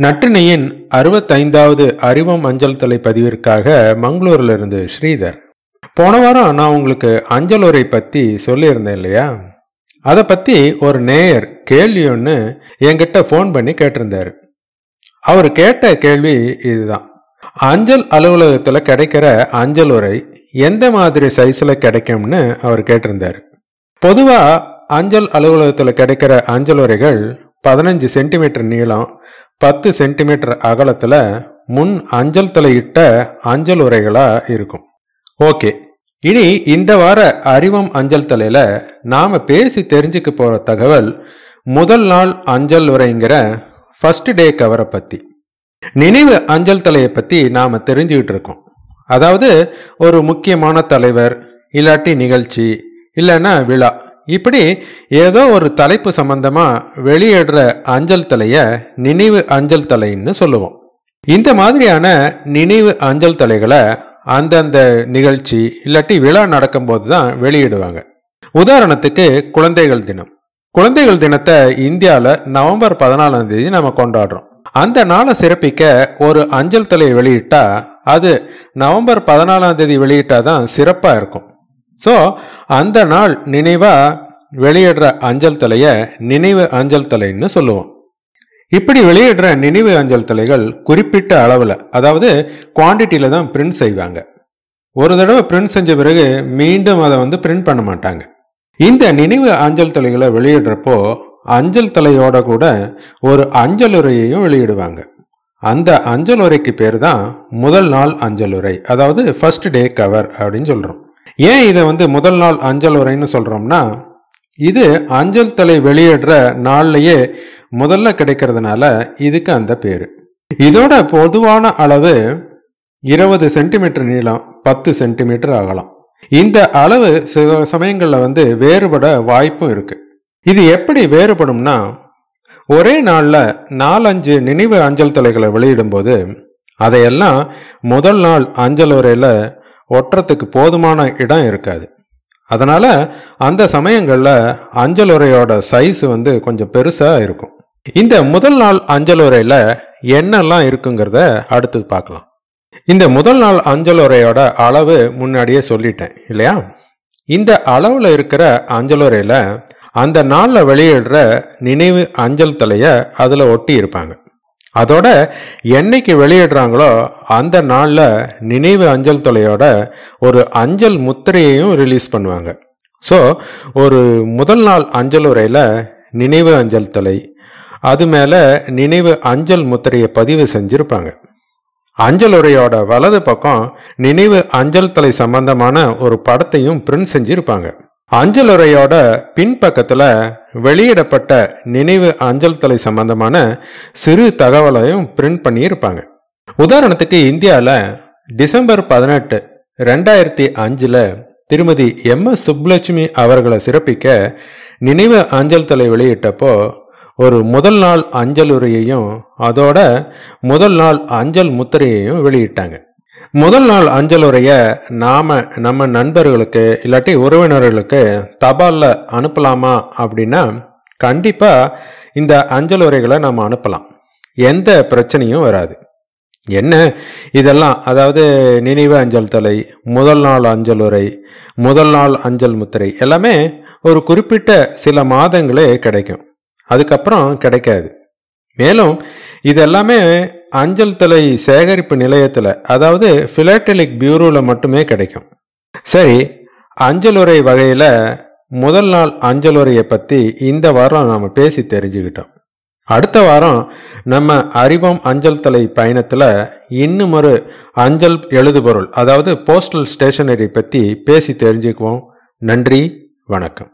நற்றினையின் அறுபத்தைந்தாவது அறிவம் அஞ்சல் தலை பதிவிற்காக மங்களூர்ல இருந்து ஸ்ரீதர். போன வாரம் நான் உங்களுக்கு அஞ்சல் உரை பத்தி சொல்லியிருந்தேன் இல்லையா? அதை பத்தி ஒரு நேயர் கேள்வி ஒன்று என்கிட்ட ஃபோன் பண்ணி கேட்டிருந்தாரு. அவர் கேட்ட கேள்வி இதுதான். அஞ்சல் அலுவலகத்தில் கிடைக்கிற அஞ்சல் உரை எந்த மாதிரி சைஸ்ல கிடைக்கும்னு அவர் கேட்டிருந்தார். பொதுவா அஞ்சல் அலுவலகத்தில் கிடைக்கிற அஞ்சல் உரைகள் பதினஞ்சு சென்டிமீட்டர் நீளம் பத்து சென்டிமீட்டர் அகலத்தில் முன் அஞ்சல் தலையிட்ட அஞ்சல் உரைகளா இருக்கும். ஓகே. இனி இந்த வார அறிவம் அஞ்சல் தலையில நாம பேசி தெரிஞ்சுக்க போற தகவல் முதல் நாள் அஞ்சல் உரைங்கிற ஃபர்ஸ்ட் டே கவரை பத்தி. நினைவு அஞ்சல் தலையை பத்தி நாம தெரிஞ்சுக்கிட்டு இருக்கோம். அதாவது ஒரு முக்கியமான தலைவர் இல்லாட்டி நிகழ்ச்சி இல்லைன்னா விழா இப்படி ஏதோ ஒரு தலைப்பு சம்பந்தமா வெளியிடுற அஞ்சல் தலைய நினைவு அஞ்சல் தலைன்னு சொல்லுவோம். இந்த மாதிரியான நினைவு அஞ்சல் தலைகளை அந்தந்த நிகழ்ச்சி இல்லாட்டி விழா நடக்கும்போது தான் வெளியிடுவாங்க. உதாரணத்துக்கு குழந்தைகள் தினம். குழந்தைகள் தினத்தை இந்தியாவில் நவம்பர் பதினாலாம் தேதி நம்ம கொண்டாடுறோம். அந்த நாளை சிறப்பிக்க ஒரு அஞ்சல் தலையை வெளியிட்டா அது நவம்பர் பதினாலாம் தேதி வெளியிட்டாதான் சிறப்பா இருக்கும். ஸோ அந்த நாள் நினைவா வெளியிடுற அஞ்சல் தலைய நினைவு அஞ்சல் தலைன்னு சொல்லுவோம். இப்படி வெளியிடுற நினைவு அஞ்சல் தலைகள் குறிப்பிட்ட அளவில் அதாவது குவான்டிட்டியில தான் பிரிண்ட் செய்வாங்க. ஒரு தடவை பிரிண்ட் செஞ்ச பிறகு மீண்டும் அதை வந்து பிரிண்ட் பண்ண மாட்டாங்க. இந்த நினைவு அஞ்சல் தலைகளை வெளியிடுறப்போ அஞ்சல் தலையோட கூட ஒரு அஞ்சல் உரையையும் வெளியிடுவாங்க. அந்த அஞ்சல் உரைக்கு பேர் தான் முதல் நாள் அஞ்சல் உரை அதாவது ஃபர்ஸ்ட் டே கவர் அப்படின்னு சொல்றோம். ஏன் இதை வந்து முதல் நாள் அஞ்சல் உரைன்னு சொல்றோம்னா இது அஞ்சல் தலை வெளியிடுற நாள்லயே முதல்ல கிடைக்கிறதுனால இதுக்கு அந்த பேரு. இதோட பொதுவான அளவு இருபது சென்டிமீட்டர் நீளம் பத்து சென்டிமீட்டர் அகலம். இந்த அளவு சில சமயங்கள்ல வந்து வேறுபட வாய்ப்பும் இருக்கு. இது எப்படி வேறுபடும்னா ஒரே நாள்ல நாலஞ்சு நினைவு அஞ்சல் தலைகளை வெளியிடும் போது அதையெல்லாம் முதல் நாள் அஞ்சல் உரையில ஒட்டுறதுக்கு போதுமான இடம் இருக்காது. அதனால அந்த சமயங்களில் அஞ்சல் உரையோட சைஸ் வந்து கொஞ்சம் பெருசா இருக்கும். இந்த முதல் நாள் அஞ்சல் உரையில என்னெல்லாம் இருக்குங்கிறத அடுத்து பார்க்கலாம். இந்த முதல் நாள் அஞ்சல் உரையோட அளவு முன்னாடியே சொல்லிட்டேன் இல்லையா? இந்த அளவுல இருக்கிற அஞ்சல் அந்த நாளில் வெளியிடுற நினைவு அஞ்சல் தலைய அதுல ஒட்டி இருப்பாங்க. அதோட என்னைக்கு வெளியிடுறாங்களோ அந்த நாளில் நினைவு அஞ்சல் தொலையோட ஒரு அஞ்சல் முத்திரையையும் ரிலீஸ் பண்ணுவாங்க. ஸோ ஒரு முதல் நாள் அஞ்சல் உரையில் நினைவு அஞ்சல் தொலை அது மேலே நினைவு அஞ்சல் முத்திரையை பதிவு செஞ்சுருப்பாங்க. அஞ்சல் உரையோட வலது பக்கம் நினைவு அஞ்சல் தலை சம்பந்தமான ஒரு படத்தையும் பிரிண்ட் செஞ்சுருப்பாங்க. அஞ்சல் உரையோட பின்பக்கத்துல வெளியிடப்பட்ட நினைவு அஞ்சல் தலை சம்பந்தமான சிறு தகவலையும் பிரிண்ட் பண்ணியிருப்பாங்க. உதாரணத்துக்கு இந்தியாவில் டிசம்பர் பதினெட்டு ரெண்டாயிரத்தி அஞ்சுல திருமதி எம். எஸ். சுப்புலட்சுமி அவர்களை சிறப்பிக்க நினைவு அஞ்சல் தலை வெளியிட்டப்போ ஒரு முதல் நாள் அஞ்சல் உரையையும் அதோட முதல் நாள் அஞ்சல் முத்திரையையும் வெளியிட்டாங்க. முதல் நாள் அஞ்சல் நாம நம்ம நண்பர்களுக்கு இல்லாட்டி உறவினர்களுக்கு தபாலில் அனுப்பலாமா அப்படின்னா கண்டிப்பாக இந்த அஞ்சல் உரைகளை நம்ம அனுப்பலாம். எந்த பிரச்சனையும் வராது. என்ன? இதெல்லாம் அதாவது நினைவு அஞ்சல் தலை முதல் நாள் அஞ்சல் உரை முதல் நாள் அஞ்சல் முத்திரை எல்லாமே ஒரு குறிப்பிட்ட சில மாதங்களே கிடைக்கும். அதுக்கப்புறம் கிடைக்காது. மேலும் இதெல்லாமே அஞ்சல் தலை சேகரிப்பு நிலையத்தில் அதாவது பிலாட்டலிக் பியூரோவில் மட்டுமே கிடைக்கும். சரி அஞ்சல் உரை வகையில் முதல் நாள் அஞ்சல் உரையை பற்றி இந்த வாரம் நாம் பேசி தெரிஞ்சுக்கிட்டோம். அடுத்த வாரம் நம்ம அறிவோம் அஞ்சல் தலை பயணத்தில் இன்னும் ஒரு அஞ்சல் எழுதுபொருள் அதாவது போஸ்டல் ஸ்டேஷனரி பற்றி பேசி தெரிஞ்சுக்குவோம். நன்றி வணக்கம்.